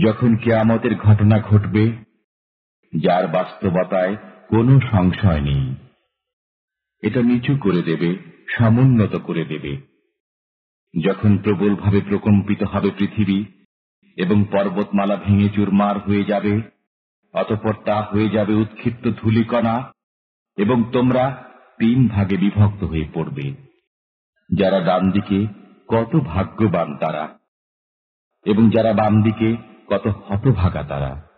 যখন কেয়ামতের ঘটনা ঘটবে, যার বাস্তবতায় কোনো সংশয় নেই। এটা নিচু করে দেবে, সমুন্নত করে দেবে। যখন প্রবলভাবে প্রকম্পিত হবে পৃথিবী এবং পর্বতমালা ভেঙে চুরমার হয়ে যাবে, অতপর তা হয়ে যাবে উৎক্ষিপ্ত ধুলিকণা এবং তোমরা তিন ভাগে বিভক্ত হয়ে পড়বে, যারা ডান দিকে কত ভাগ্যবান তারা এবং যারা বাম দিকে কত হতভাগা তারা।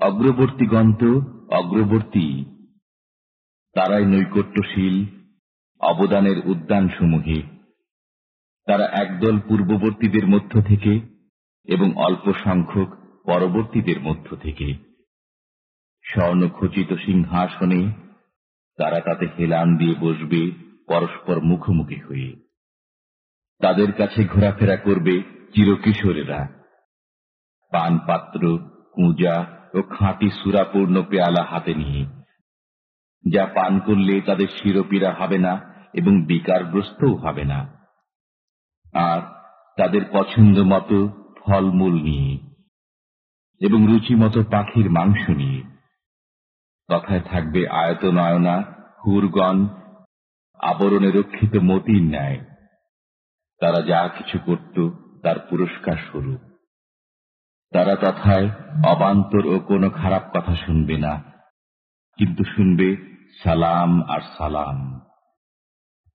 অগ্রবর্তীগণ তো অগ্রবর্তী। তারাই নৈকট্যশীল, অবদানের উদ্যানসমূহে। তারা একদল পূর্ববর্তীদের মধ্য থেকে এবং অল্প সংখ্যক পরবর্তীদের মধ্য থেকে। স্বর্ণখচিত সিংহাসনে তারা তাতে হেলান দিয়ে বসবে পরস্পর মুখোমুখি হয়ে। তাদের কাছে ঘোরাফেরা করবে চিরকিশোরেরা। পানপাত্র, কুঁজা ও খাঁটি সুরাপূর্ণ পেয়ালা হাতে নিয়ে। যা পান করলে তাদের শিরোপীরা হবে না এবং বিকারগ্রস্তও হবে না। আর তাদের পছন্দ মতো ফলমূল নিয়ে এবং রুচিমতো পাখির মাংস নিয়ে। কথায় থাকবে আয়ত নয়না হুরগণ, আবরণে রক্ষিত মতির ন্যায়। তারা যা কিছু করত, তার পুরস্কার স্বরূপ। তারা তথায় অবান্তর ও কোনো খারাপ কথা শুনবে না, কিন্তু শুনবে সালাম আর সালাম।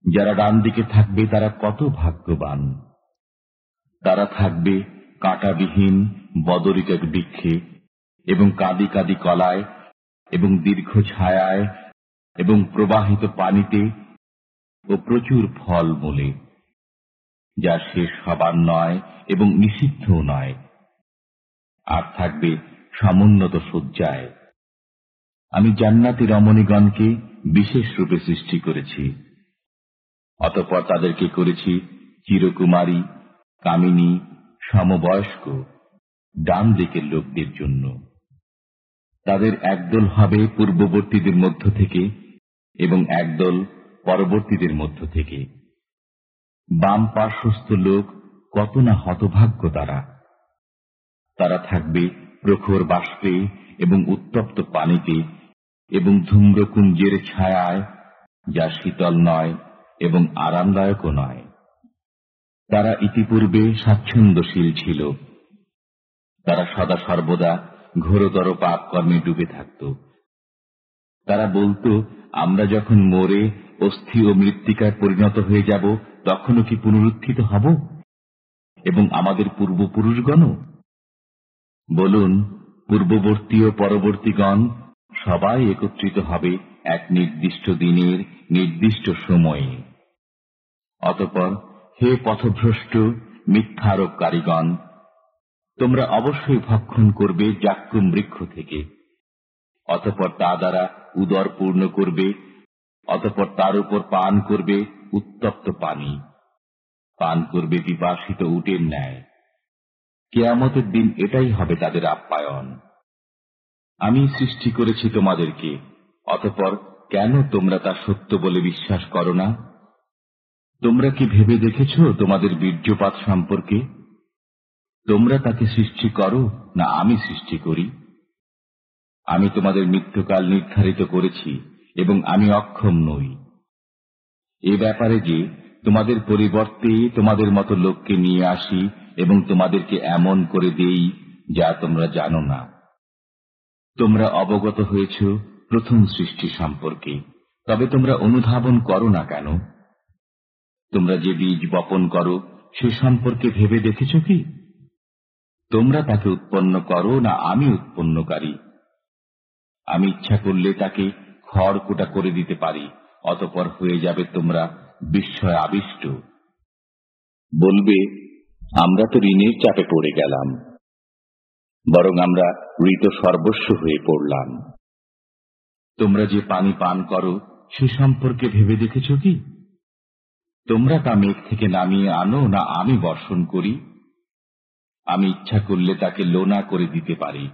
যারা ডান দিকে থাকবে তারা কত ভাগ্যবান। তারা থাকবে কাঁটাবিহীন বদরিক বৃক্ষে এবং কাদি কাদি কলায় এবং দীর্ঘ ছায়ায় এবং প্রবাহিত পানিতে ও প্রচুর ফল মূলে, যা শেষ হবার নয় এবং নিষিদ্ধও নয়। আর থাকবে সমুন্নত শয্যায়। আমি জান্নাতি রমণীগণকে বিশেষ রূপে সৃষ্টি করেছি। অতপর তাদেরকে করেছি চিরকুমারী, কামিনী, সমবয়স্ক, ডান দিকের লোকদের জন্য। তাদের একদল হবে পূর্ববর্তীদের মধ্য থেকে এবং একদল পরবর্তীদের মধ্য থেকে। বাম পার্শ্বস্থ লোক কত না হতভাগ্য তারা। তারা থাকবে প্রখর বাষ্পে এবং উত্তপ্ত পানিতে এবং ধূম্রকুঞ্জের ছায়ায়, যা শীতল নয় এবং আরামদায়কও নয়। তারা ইতিপূর্বে স্বাচ্ছন্দ্যশীল ছিল। তারা সদা সর্বদা ঘোরতর পাপ কর্মে ডুবে থাকত। তারা বলতো, আমরা যখন মরে অস্থি ও মৃত্তিকায় পরিণত হয়ে যাব, তখনও কি পুনরুত্থিত হব? এবং আমাদের পূর্বপুরুষগণও? বলুন, পূর্ববর্তী ও পরবর্তীগণ সবাই একত্রিত হবে এক নির্দিষ্ট দিনের নির্দিষ্ট সময়ে। অতপর, হে পথভ্রষ্ট, মিথ্যারোপকারীগণ, তোমরা অবশ্যই ভক্ষণ করবে জাক্কুম বৃক্ষ থেকে। অতপর তা দ্বারা উদর পূর্ণ করবে, অতপর তার উপর পান করবে উত্তপ্ত পানি। পান করবে বিপাসিত উটের ন্যায়। কেয়ামতের দিন এটাই হবে তাদের আপ্যায়ন। আমি সৃষ্টি করেছি তোমাদেরকে, অতপর কেন তোমরা তা সত্য বলে বিশ্বাস করো না? তোমরা কি ভেবে দেখেছ তোমাদের বীর্যপাত সম্পর্কে? তোমরা তাকে সৃষ্টি করো না আমি সৃষ্টি করি? আমি তোমাদের মৃত্যুকাল নির্ধারিত করেছি এবং আমি অক্ষম নই। এ ব্যাপারে যে তোমাদের পরিবর্তে তোমাদের মতো লোককে নিয়ে আসি এবং তোমাদেরকে এমন করে দেই যা তোমরা জানো না। তোমরা অবগত হয়েছ প্রথম সৃষ্টি সম্পর্কে, তবে তোমরা অনুধাবন করো না কেন? তোমরা যে বীজ বপন করো, সে সম্পর্কে ভেবে দেখেছ কি? তোমরা তাকে উৎপন্ন করো না আমি উৎপন্নকারী? আমি ইচ্ছা করলে তাকে খড়কুটা করে দিতে পারি, অতপর হয়ে যাবে তোমরা বিস্ময় আবিষ্ট বলবে আমরা তো ঋণের চাপে পড়ে গেলাম, বরং আমরা ঋত সর্বস্ব হয়ে পড়লাম। তোমরা যে পানি পান করো, সে সম্পর্কে ভেবে দেখেছ কি? তোমরা তা মেঘ থেকে নামিয়ে আনো না আমি বর্ষণ করি? আমি ইচ্ছা করলে তাকে লোনা করে দিতে পারি,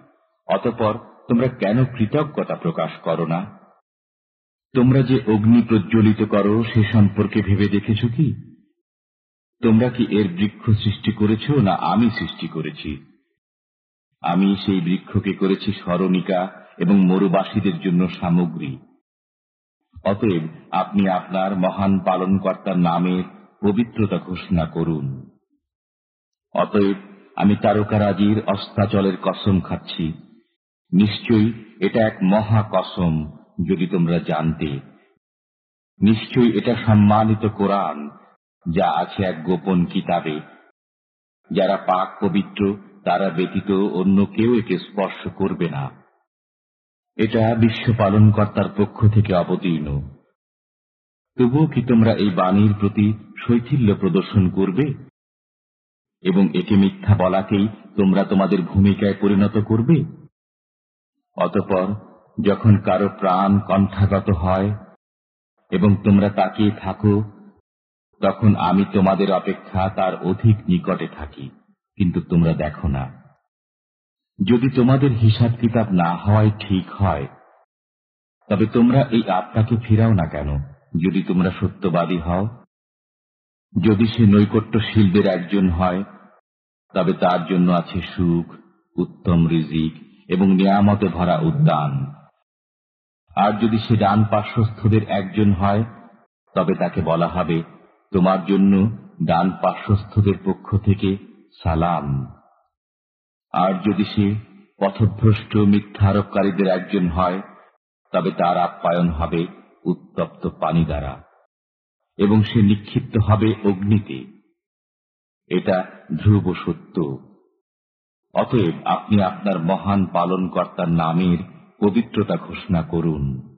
অতপর তোমরা কেন কৃতজ্ঞতা প্রকাশ করো না? তোমরা যে অগ্নি প্রজ্বলিত করো, সে সম্পর্কে ভেবে দেখেছ কি? তোমরা কি এর বৃক্ষ সৃষ্টি করেছ না আমি সৃষ্টি করেছি? আমি সেই বৃক্ষকে করেছি স্মরণিকা এবং মরুবাসীদের জন্য সামগ্রী। অতএব আপনি আপনার মহান পালনকর্তার নামের পবিত্রতা ঘোষণা করুন। অতএব আমি তারকারাজির অস্তাচলের কসম খাচ্ছি। নিশ্চয়ই এটা এক মহা কসম, যদি তোমরা জানতে। নিশ্চয়ই এটা সম্মানিত কোরআন যা আছে এক গোপন কিতাবে। যারা পাক পবিত্র, তারা ব্যতীত অন্য কেউ একে স্পর্শ করবে না। এটা বিশ্ব পালনকর্তার পক্ষ থেকে অবতীর্ণ। তবুও কি তোমরা এই বাণীর প্রতি শৈথিল্য প্রদর্শন করবে? এবং একে মিথ্যা বলাকেই তোমরা তোমাদের ভূমিকায় পরিণত করবে? অতপর যখন কারও প্রাণ কণ্ঠাগত হয় এবং তোমরা তাকিয়ে থাকো তখন আমি তোমাদের অপেক্ষা তার অধিক নিকটে থাকি, কিন্তু তোমরা দেখো না। যদি তোমাদের হিসাব কিতাব না হওয়াই ঠিক হয়, তবে তোমরা এই আত্মাকে ফিরাও না কেন, যদি তোমরা সত্যবাদী হও? যদি সে নৈকট্যশীলদের একজন হয়, তবে তার জন্য আছে সুখ, উত্তম রিজিক এবং নিয়ামতে ভরা উদ্যান। আর যদি সে ডান পার্শ্বস্থদের একজন হয়, তবে তাকে বলা হবে তোমার জন্য ডান পার্শ্বস্থদের পক্ষ থেকে সালাম। আর যদি সে পথভ্রষ্ট মিথ্যারোপকারীদের একজন হয়, তবে তার আপ্যায়ন হবে উত্তপ্ত পানি দ্বারা, এবং সে নিক্ষিপ্ত হবে অগ্নিতে। এটা ধ্রুব সত্য। অতএব আপনি আপনার মহান পালনকর্তার নামের পবিত্রতা ঘোষণা করুন।